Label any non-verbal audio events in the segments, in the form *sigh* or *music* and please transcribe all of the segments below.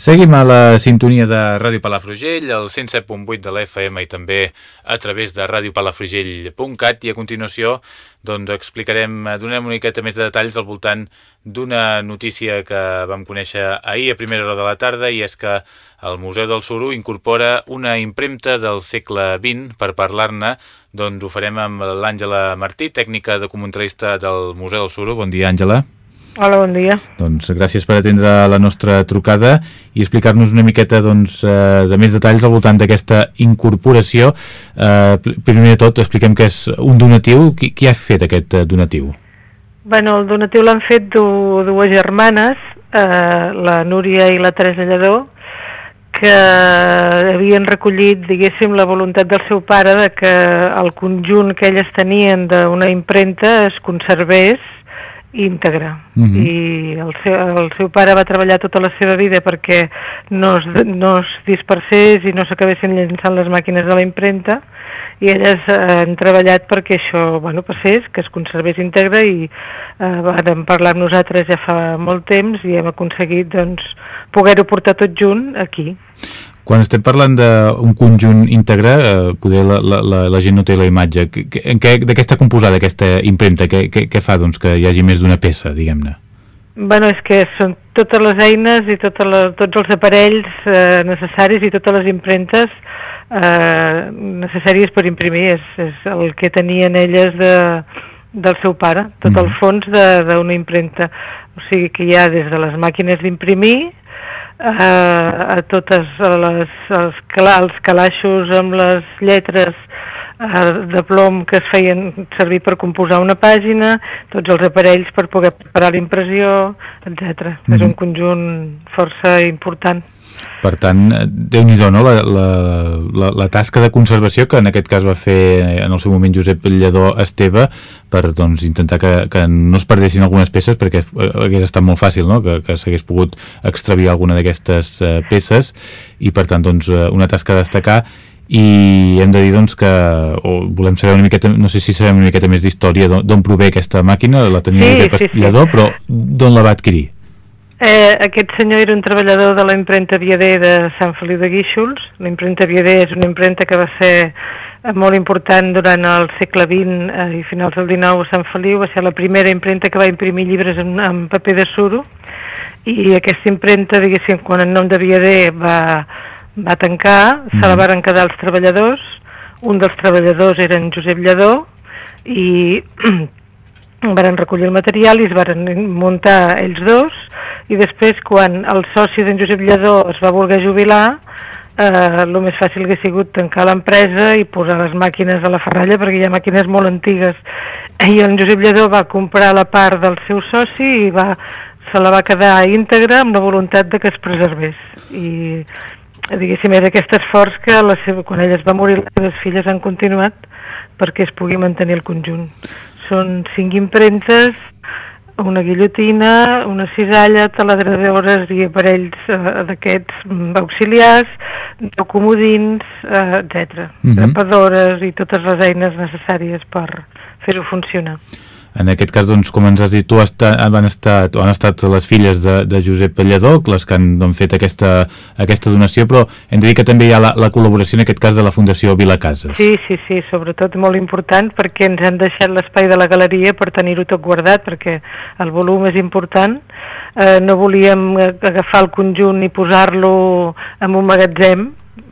Seguim a la sintonia de Ràdio Palafrugell, el 107.8 de l'FM i també a través de radiopalafrugell.cat i a continuació doncs explicarem, donem una miqueta més de detalls al voltant d'una notícia que vam conèixer ahir a primera hora de la tarda i és que el Museu del Suro incorpora una impremta del segle XX. Per parlar-ne doncs ho farem amb l'Àngela Martí, tècnica documentalista del Museu del Suro. Bon dia, Àngela. Hola, bon dia. Doncs gràcies per atendre la nostra trucada i explicar-nos una miqueta doncs, eh, de més detalls al voltant d'aquesta incorporació. Eh, primer de tot, expliquem que és un donatiu. Qui, qui ha fet aquest eh, donatiu? Bueno, el donatiu l'han fet dues germanes, eh, la Núria i la Teresa Lledó, que havien recollit, diguéssim, la voluntat del seu pare de que el conjunt que elles tenien d'una impremta es conservés íntegre uh -huh. i el seu, el seu pare va treballar tota la seva vida perquè no es, no es dispersés i no s'acabessin llançant les màquines de la impremta i elles eh, han treballat perquè això bueno, passés, que es conservés íntegre i eh, vam parlar amb nosaltres ja fa molt temps i hem aconseguit doncs, poder-ho portar tot junt aquí. Quan estem parlant d'un conjunt íntegre, eh, poder la, la, la, la gent no té la imatge. En què, de què està composada aquesta impremta? Què, què, què fa doncs, que hi hagi més d'una peça, diguem-ne? Bueno, és que són totes les eines i tota la, tots els aparells eh, necessaris i totes les impremtes eh, necessàries per imprimir. És, és el que tenien elles de, del seu pare, tot mm. el fons d'una impremta. O sigui que hi ha des de les màquines d'imprimir a, a totes les, els, els calaixos amb les lletres de plom que es feien servir per composar una pàgina, tots els aparells per poder preparar l'impressió, etc. Mm -hmm. És un conjunt força important. Per tant, déu nhi no? La, la, la, la tasca de conservació que en aquest cas va fer en el seu moment Josep Lledó Esteve per doncs, intentar que, que no es perdessin algunes peces perquè hagués estat molt fàcil no? que, que s'hagués pogut extraviar alguna d'aquestes uh, peces i per tant doncs, una tasca a destacar i hem de dir doncs, que o volem saber una miqueta, no sé si sabem una miqueta més d'història d'on prové aquesta màquina, la tenia sí, Josep sí, Lledó, sí. però d'on la va adquirir? Eh, aquest senyor era un treballador de la impremta Viader de Sant Feliu de Guíxols. La impremta Viader és una impremta que va ser eh, molt important durant el segle XX eh, i finals del XIX a Sant Feliu. Va ser la primera impremta que va imprimir llibres en, en paper de suro i aquesta impremta, diguéssim, quan el nom de Viader va, va tancar, mm. se la varen quedar els treballadors. Un dels treballadors era en Josep Lledó i *clears throat* varen recollir el material i es varen muntar ells dos i després quan el soci d'en Josep Lledó es va voler jubilar eh, el més fàcil que ha sigut tancar l'empresa i posar les màquines a la ferralla perquè hi ha màquines molt antigues. I en Josep Lledó va comprar la part del seu soci i va, se la va quedar íntegra amb la voluntat de que es preservés. I diguéssim és aquest esforç que la seva, quan ella es va morir les seves filles han continuat perquè es pugui mantenir el conjunt. Són cinc impremtes, una guillotina, una cisalla, taladradores i aparells eh, d'aquests auxiliars, comodins, eh, etc. Uh -huh. Rapadores i totes les eines necessàries per fer-ho funcionar. En aquest cas, doncs, com ens has dit, tu estat, han, estat, han estat les filles de, de Josep Pellador, les que han doncs, fet aquesta, aquesta donació, però hem de dir que també hi ha la, la col·laboració, en aquest cas, de la Fundació Vilacases. Sí, sí, sí, sobretot molt important, perquè ens han deixat l'espai de la galeria per tenir-ho tot guardat, perquè el volum és important. Eh, no volíem agafar el conjunt i posar-lo en un magatzem,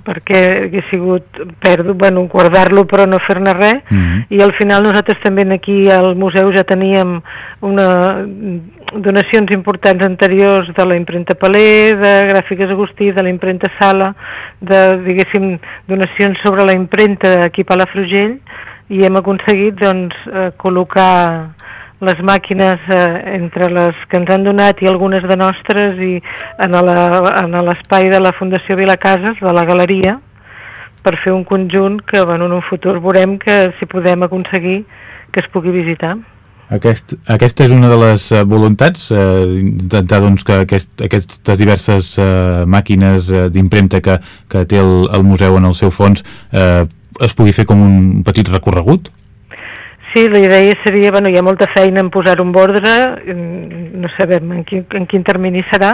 perquè hagués sigut perdre, bueno, guardar-lo però no fer-ne res mm -hmm. i al final nosaltres també aquí al museu ja teníem una, donacions importants anteriors de la impremta Palé, de Gràfiques Agustí, de la impremta Sala, de, diguéssim, donacions sobre la impremta aquí a Palafrugell i hem aconseguit doncs, eh, col·locar les màquines eh, entre les que ens han donat i algunes de nostres i en l'espai de la Fundació Vilacases, de la galeria, per fer un conjunt que bueno, en un futur veurem que si podem aconseguir que es pugui visitar. Aquest, aquesta és una de les uh, voluntats, uh, intentar doncs, que aquest, aquestes diverses uh, màquines uh, d'impremta que, que té el, el museu en el seu fons uh, es pugui fer com un petit recorregut? Sí, la idea seria, bueno, hi ha molta feina en posar un ordre, no sabem en quin, en quin termini serà,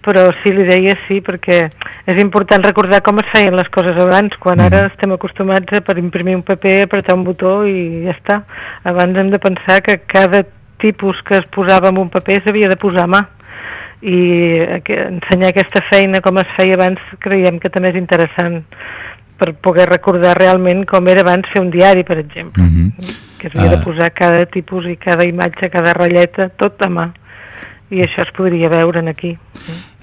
però sí, li deia sí, perquè és important recordar com es feien les coses abans, quan ara Mhm. estem acostumats a per imprimir un paper, apretar un botó i ja està. Abans hem de pensar que cada tipus que es posava en un paper s'havia de posar a mà i aqu- ensenyar aquesta feina com es feia abans creiem que també és interessant per poder recordar realment com era abans fer un diari, per exemple, Mhm. que s'havia Ah. de posar cada tipus i cada imatge, cada ratlleta, tot a mà. I això es podria veure en aquí.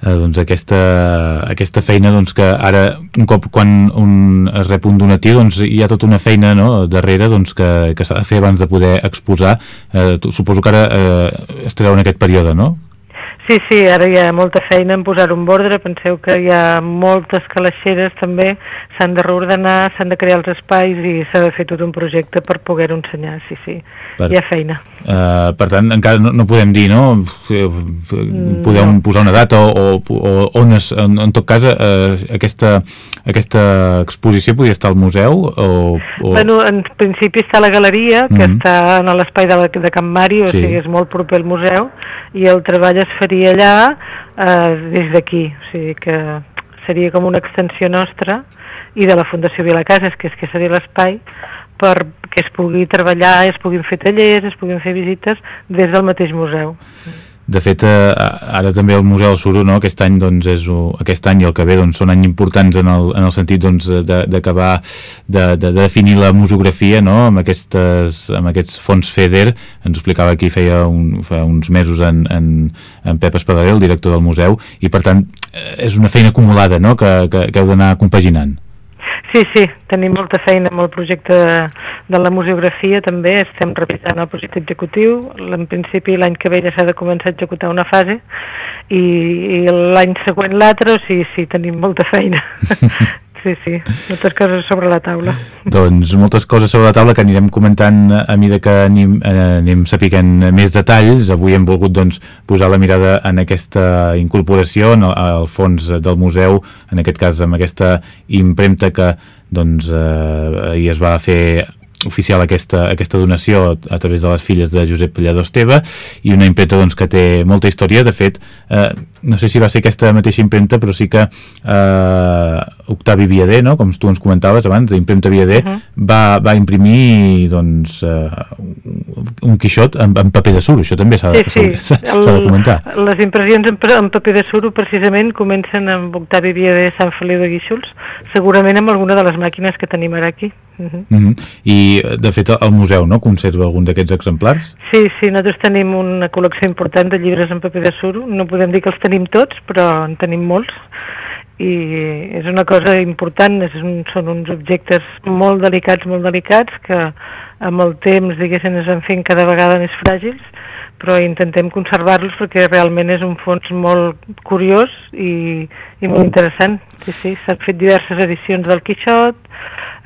eh, doncs aquesta, aquesta feina doncs, que ara un cop quan un es rep un donatiu doncs hi ha tota una feina no, darrere doncs, que, que s'ha de fer abans de poder exposar eh, suposo que ara eh, estareu en aquest període no? Sí, sí, ara hi ha molta feina en posar-ho en ordre, penseu que hi ha moltes calaixeres també, s'han de reordenar, s'han de crear els espais i s'ha de fer tot un projecte per poder-ho ensenyar, sí, sí, Per- hi ha feina. Uh, per tant, encara no, no podem dir, no? F- Podeu no. posar una data o, o, o on es, en, en tot cas uh, aquesta, aquesta exposició podria estar al museu o... o... Bueno, en principi està a la galeria, que Mhm. està en l'espai de, la- de Can Mari, o Sí. sigui, és molt proper al museu, i el treball es faria allà eh, des d'aquí, o sigui que seria com una extensió nostra i de la Fundació Vilacases, que és que seria l'espai per que es pugui treballar, es puguin fer tallers, es puguin fer visites des del mateix museu. De fet, eh, ara també el Museu del Suro, no? aquest any, doncs, és, aquest any i el que ve doncs, són anys importants en el, en el sentit doncs, de- d'acabar de, de, de definir la musografia no? amb, aquestes, amb aquests fons FEDER. Ens explicava aquí feia, un, fa uns mesos en, en, en Pep Espadaler, el director del museu, i per tant eh, és una feina acumulada no? que, que, que heu d'anar compaginant. Sí, sí, tenim molta feina amb el projecte de, la museografia també, estem revisant el projecte executiu, en principi l'any que ve ja s'ha de començar a executar una fase i, i l'any següent l'altre, o sigui, sí, tenim molta feina. *laughs* Sí, sí, moltes coses sobre la taula. Doncs moltes coses sobre la taula que anirem comentant a mida que anem, eh, anem sapiguent més detalls. Avui hem volgut doncs, posar la mirada en aquesta incorporació en el, al fons del museu, en aquest cas amb aquesta impremta que doncs, eh, ahir es va fer oficial aquesta, aquesta donació a través de les filles de Josep Lledó Esteve i una impremta doncs, que té molta història de fet, eh, no sé si va ser aquesta mateixa impremta però sí que eh, Octavi Viader, no? com tu ens comentaves abans, d'impremta Viader Mhm. va, va imprimir doncs, eh, un quixot en, en paper de suro, això també s'ha de, Sí, sí, *laughs* de comentar les impressions en, en paper de suro precisament comencen amb Octavi Via de Sant Feliu de Guíxols, segurament amb alguna de les màquines que tenim ara aquí. Uh -huh. Mm -hmm. I, de fet, el museu no conserva algun d'aquests exemplars? Sí, sí, nosaltres tenim una col·lecció important de llibres en paper de suro. No podem dir que els tenim tots, però en tenim molts. I és una cosa important, és un, són uns objectes molt delicats, molt delicats, que amb el temps, diguéssim, es van fent cada vegada més fràgils, però intentem conservar-los perquè realment és un fons molt curiós i, i molt interessant. Sí, sí, s'han fet diverses edicions del Quixot,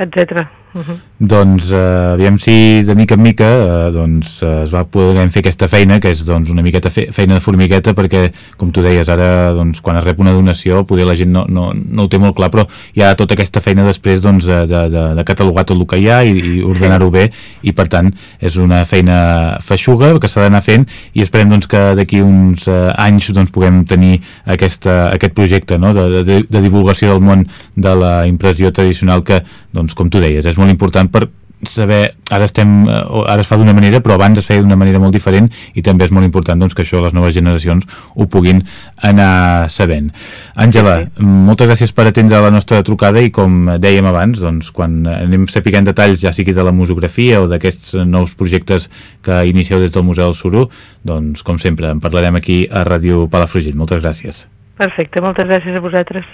etc. Uh -huh. Doncs eh, aviam si de mica en mica eh, doncs, eh, es va poder fer aquesta feina que és doncs, una miqueta fe feina de formigueta perquè com tu deies ara doncs, quan es rep una donació poder la gent no, no, no ho té molt clar però hi ha tota aquesta feina després doncs, de, de, de catalogar tot el que hi ha i, i ordenar-ho bé i per tant és una feina feixuga que s'ha d'anar fent i esperem doncs, que d'aquí uns eh, anys doncs, puguem tenir aquesta, aquest projecte no? de, de, de divulgació del món de la impressió tradicional que doncs, com tu deies és molt important per saber, ara estem eh, ara es fa d'una manera però abans es feia d'una manera molt diferent i també és molt important doncs, que això les noves generacions ho puguin anar sabent Àngela, Sí, moltes gràcies per atendre la nostra trucada i com dèiem abans, doncs quan anem sapiguent detalls ja sigui de la musografia o d'aquests nous projectes que inicieu des del Museu del Suro, doncs com sempre en parlarem aquí a Ràdio Palafrugell. Moltes gràcies. Perfecte, moltes gràcies a vosaltres.